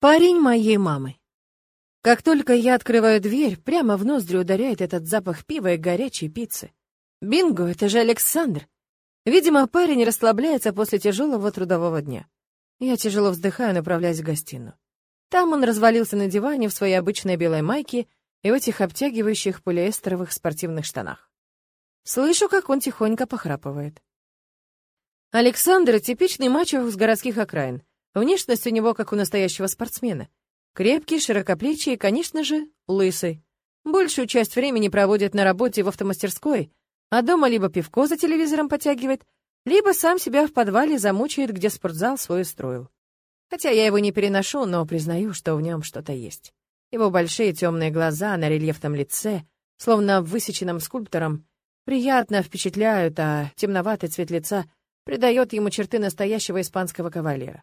Парень моей мамы. Как только я открываю дверь, прямо в ноздри ударяет этот запах пива и горячей пиццы. Бинго, это же Александр. Видимо, парень расслабляется после тяжелого трудового дня. Я тяжело вздыхаю, направляясь в гостиную. Там он развалился на диване в своей обычной белой майке и в этих обтягивающих полиэстеровых спортивных штанах. Слышу, как он тихонько похрапывает. Александр — типичный мачо с городских окраин. Внешность у него как у настоящего спортсмена. Крепкий, широкоплечий и, конечно же, лысый. Большую часть времени проводит на работе в автомастерской, а дома либо пивко за телевизором потягивает, либо сам себя в подвале замучает, где спортзал свой устроил. Хотя я его не переношу, но признаю, что в нем что-то есть. Его большие темные глаза на рельефном лице, словно высеченным скульптором, приятно впечатляют, а темноватый цвет лица придает ему черты настоящего испанского кавалера.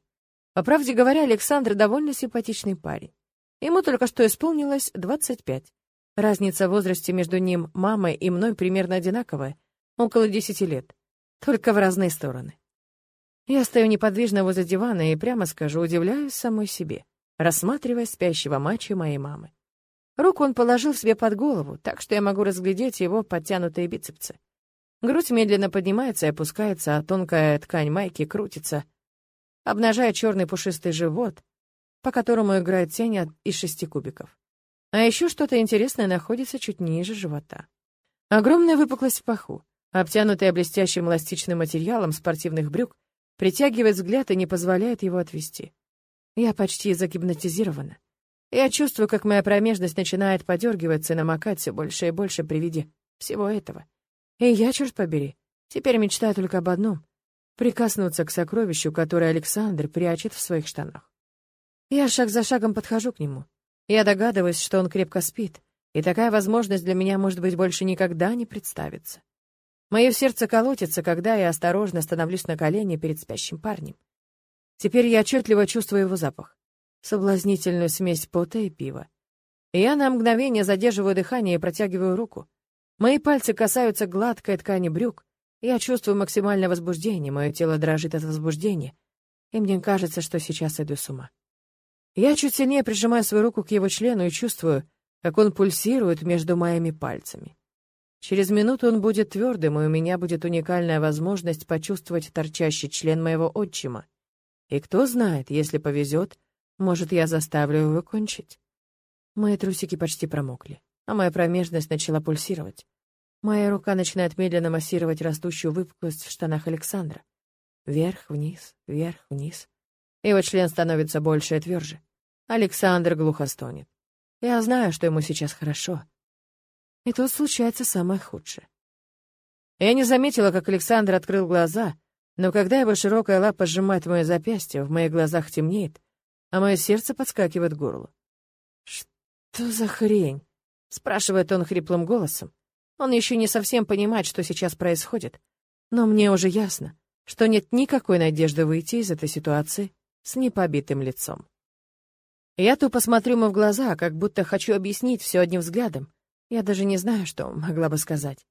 По правде говоря, Александр довольно симпатичный парень. Ему только что исполнилось 25. Разница в возрасте между ним, мамой и мной примерно одинаковая, около 10 лет, только в разные стороны. Я стою неподвижно возле дивана и, прямо скажу, удивляюсь самой себе, рассматривая спящего мачо моей мамы. Руку он положил себе под голову, так что я могу разглядеть его подтянутые бицепсы. Грудь медленно поднимается и опускается, а тонкая ткань майки крутится — обнажая черный пушистый живот, по которому играет тень из шести кубиков. А еще что-то интересное находится чуть ниже живота. Огромная выпуклость в паху, обтянутая блестящим эластичным материалом спортивных брюк, притягивает взгляд и не позволяет его отвести. Я почти загипнотизирована. Я чувствую, как моя промежность начинает подергиваться и намокать все больше и больше при виде всего этого. И я, черт побери, теперь мечтаю только об одном прикоснуться к сокровищу, которое Александр прячет в своих штанах. Я шаг за шагом подхожу к нему. Я догадываюсь, что он крепко спит, и такая возможность для меня, может быть, больше никогда не представится. Мое сердце колотится, когда я осторожно становлюсь на колени перед спящим парнем. Теперь я отчетливо чувствую его запах. Соблазнительную смесь пота и пива. Я на мгновение задерживаю дыхание и протягиваю руку. Мои пальцы касаются гладкой ткани брюк, я чувствую максимальное возбуждение, мое тело дрожит от возбуждения, и мне кажется, что сейчас иду с ума. Я чуть сильнее прижимаю свою руку к его члену и чувствую, как он пульсирует между моими пальцами. Через минуту он будет твердым, и у меня будет уникальная возможность почувствовать торчащий член моего отчима. И кто знает, если повезет, может, я заставлю его кончить. Мои трусики почти промокли, а моя промежность начала пульсировать. Моя рука начинает медленно массировать растущую выпуклость в штанах Александра. Вверх-вниз, вверх-вниз. Его член становится больше и тверже. Александр глухо стонет. Я знаю, что ему сейчас хорошо. И тут случается самое худшее. Я не заметила, как Александр открыл глаза, но когда его широкая лапа сжимает мое запястье, в моих глазах темнеет, а мое сердце подскакивает к горлу. «Что за хрень?» — спрашивает он хриплым голосом. Он еще не совсем понимает, что сейчас происходит. Но мне уже ясно, что нет никакой надежды выйти из этой ситуации с непобитым лицом. Я тупо смотрю ему в глаза, как будто хочу объяснить все одним взглядом. Я даже не знаю, что могла бы сказать.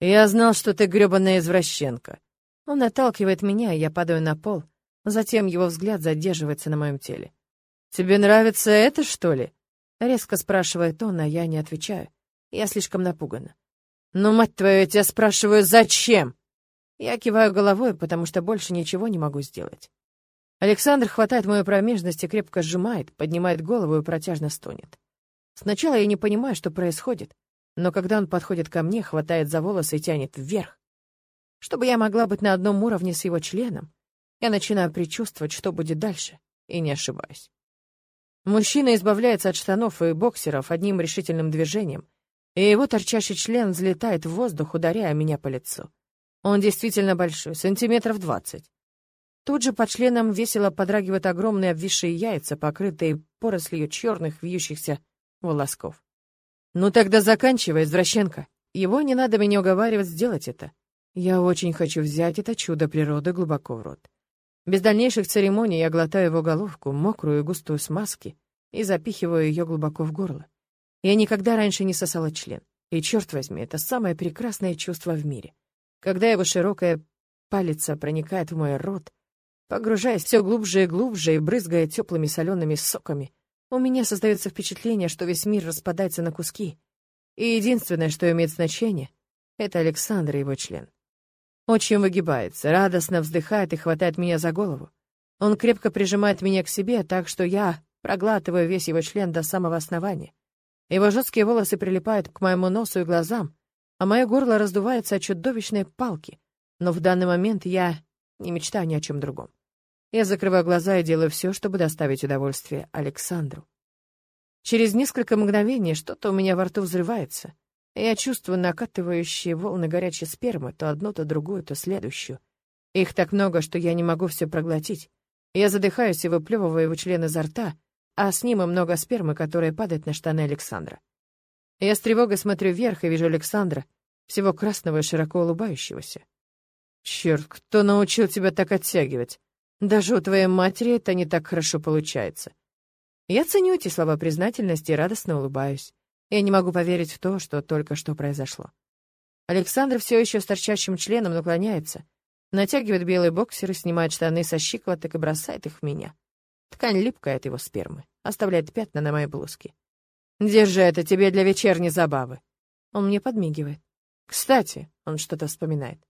«Я знал, что ты грёбаная извращенка». Он отталкивает меня, и я падаю на пол. Затем его взгляд задерживается на моем теле. «Тебе нравится это, что ли?» Резко спрашивает он, а я не отвечаю. Я слишком напугана. «Ну, мать твою, я тебя спрашиваю, зачем?» Я киваю головой, потому что больше ничего не могу сделать. Александр хватает мою промежность и крепко сжимает, поднимает голову и протяжно стонет. Сначала я не понимаю, что происходит, но когда он подходит ко мне, хватает за волосы и тянет вверх, чтобы я могла быть на одном уровне с его членом, я начинаю предчувствовать, что будет дальше, и не ошибаюсь. Мужчина избавляется от штанов и боксеров одним решительным движением — и его торчащий член взлетает в воздух, ударяя меня по лицу. Он действительно большой, сантиметров двадцать. Тут же под членом весело подрагивают огромные обвисшие яйца, покрытые порослью черных вьющихся волосков. «Ну тогда заканчивай, извращенка. Его не надо меня уговаривать сделать это. Я очень хочу взять это чудо природы глубоко в рот. Без дальнейших церемоний я глотаю его головку, мокрую и густую смазки, и запихиваю ее глубоко в горло. Я никогда раньше не сосала член. И, черт возьми, это самое прекрасное чувство в мире. Когда его широкая палец проникает в мой рот, погружаясь все глубже и глубже и брызгая теплыми солеными соками. У меня создается впечатление, что весь мир распадается на куски. И единственное, что имеет значение, это Александр и его член. Очень выгибается, радостно вздыхает и хватает меня за голову. Он крепко прижимает меня к себе, так что я проглатываю весь его член до самого основания. Его жесткие волосы прилипают к моему носу и глазам, а мое горло раздувается от чудовищной палки. Но в данный момент я не мечтаю ни о чем другом. Я закрываю глаза и делаю все, чтобы доставить удовольствие Александру. Через несколько мгновений что-то у меня во рту взрывается. Я чувствую накатывающие волны горячей спермы, то одну, то другую, то следующую. Их так много, что я не могу все проглотить. Я задыхаюсь и выплевываю его член изо рта, а с ним и много спермы, которая падает на штаны Александра. Я с тревогой смотрю вверх и вижу Александра, всего красного и широко улыбающегося. Черт, кто научил тебя так оттягивать? Даже у твоей матери это не так хорошо получается. Я ценю эти слова признательности и радостно улыбаюсь. Я не могу поверить в то, что только что произошло. Александр все еще с торчащим членом наклоняется, натягивает белые боксеры, снимает штаны со щиколоток и бросает их в меня. Ткань липкая от его спермы, оставляет пятна на моей блузке. «Держи это тебе для вечерней забавы». Он мне подмигивает. «Кстати», — он что-то вспоминает,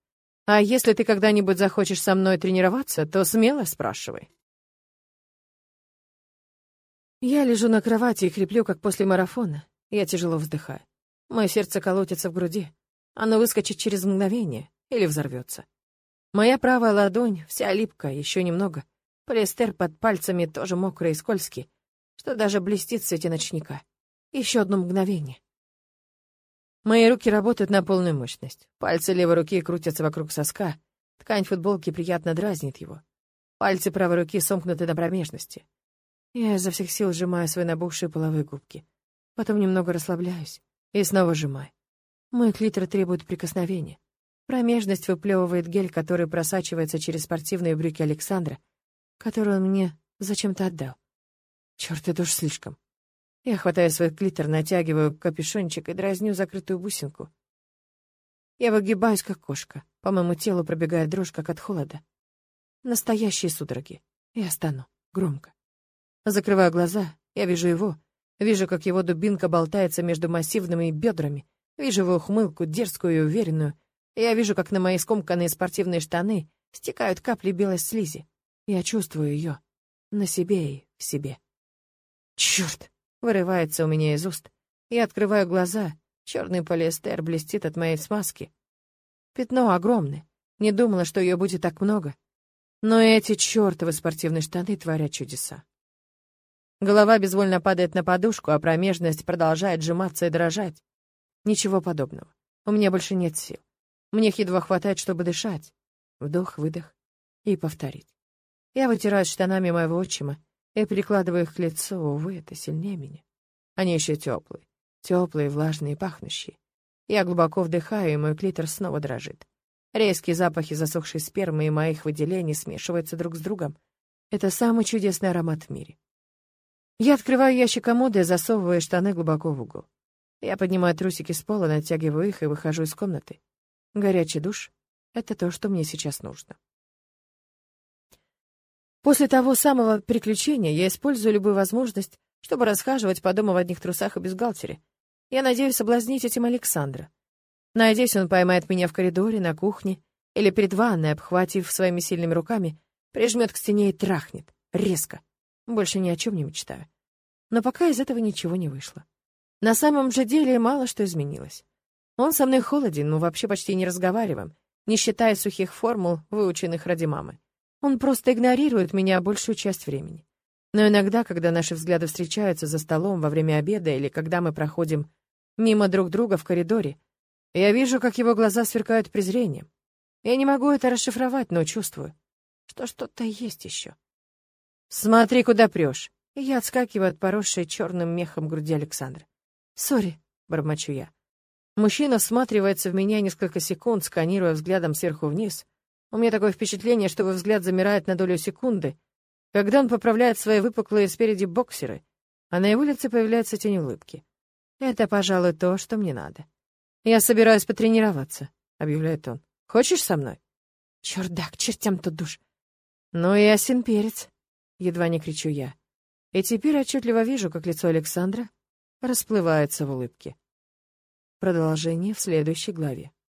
«а если ты когда-нибудь захочешь со мной тренироваться, то смело спрашивай». Я лежу на кровати и хриплю, как после марафона. Я тяжело вздыхаю. Мое сердце колотится в груди. Оно выскочит через мгновение или взорвется. Моя правая ладонь вся липкая, еще немного. Полиэстер под пальцами тоже мокрый и скользкий, что даже блестит в свете ночника. Еще одно мгновение. Мои руки работают на полную мощность. Пальцы левой руки крутятся вокруг соска. Ткань футболки приятно дразнит его. Пальцы правой руки сомкнуты на промежности. Я изо всех сил сжимаю свои набухшие половые губки. Потом немного расслабляюсь и снова сжимаю. Мой клитор требует прикосновения. Промежность выплевывает гель, который просачивается через спортивные брюки Александра, который он мне зачем-то отдал. Черт, это уж слишком. Я хватаю свой клитор, натягиваю капюшончик и дразню закрытую бусинку. Я выгибаюсь, как кошка. По моему телу пробегает дрожь, как от холода. Настоящие судороги. Я стану. Громко. Закрываю глаза. Я вижу его. Вижу, как его дубинка болтается между массивными бедрами. Вижу его ухмылку, дерзкую и уверенную, я вижу, как на мои скомканные спортивные штаны стекают капли белой слизи. Я чувствую ее на себе и в себе. Черт! Вырывается у меня из уст. Я открываю глаза. Черный полиэстер блестит от моей смазки. Пятно огромное. Не думала, что ее будет так много. Но эти чертовы спортивные штаны творят чудеса. Голова безвольно падает на подушку, а промежность продолжает сжиматься и дрожать. Ничего подобного. У меня больше нет сил. Мне едва хватает, чтобы дышать. Вдох, выдох и повторить. Я вытираю штанами моего отчима и прикладываю их к лицу. Увы, это сильнее меня. Они еще теплые, теплые, влажные, пахнущие. Я глубоко вдыхаю, и мой клитор снова дрожит. Резкие запахи засохшей спермы и моих выделений смешиваются друг с другом. Это самый чудесный аромат в мире. Я открываю ящик комода и засовываю штаны глубоко в угол. Я поднимаю трусики с пола, натягиваю их и выхожу из комнаты. Горячий душ — это то, что мне сейчас нужно. После того самого приключения я использую любую возможность, чтобы расхаживать по дому в одних трусах и бюстгальтере. Я надеюсь соблазнить этим Александра. Надеюсь, он поймает меня в коридоре, на кухне или перед ванной, обхватив своими сильными руками, прижмет к стене и трахнет. Резко. Больше ни о чем не мечтаю. Но пока из этого ничего не вышло. На самом же деле мало что изменилось. Он со мной холоден, мы вообще почти не разговариваем, не считая сухих формул, выученных ради мамы. Он просто игнорирует меня большую часть времени. Но иногда, когда наши взгляды встречаются за столом во время обеда или когда мы проходим мимо друг друга в коридоре, я вижу, как его глаза сверкают презрением. Я не могу это расшифровать, но чувствую, что что-то есть еще. «Смотри, куда прешь!» И я отскакиваю от поросшей черным мехом груди Александра. «Сори», — бормочу я. Мужчина всматривается в меня несколько секунд, сканируя взглядом сверху вниз. У меня такое впечатление, что его взгляд замирает на долю секунды, когда он поправляет свои выпуклые спереди боксеры, а на его лице появляется тень улыбки. Это, пожалуй, то, что мне надо. «Я собираюсь потренироваться», — объявляет он. «Хочешь со мной?» «Чёрт, да, к чертям тут душ». «Ну и осин перец!» — едва не кричу я. И теперь отчетливо вижу, как лицо Александра расплывается в улыбке. Продолжение в следующей главе.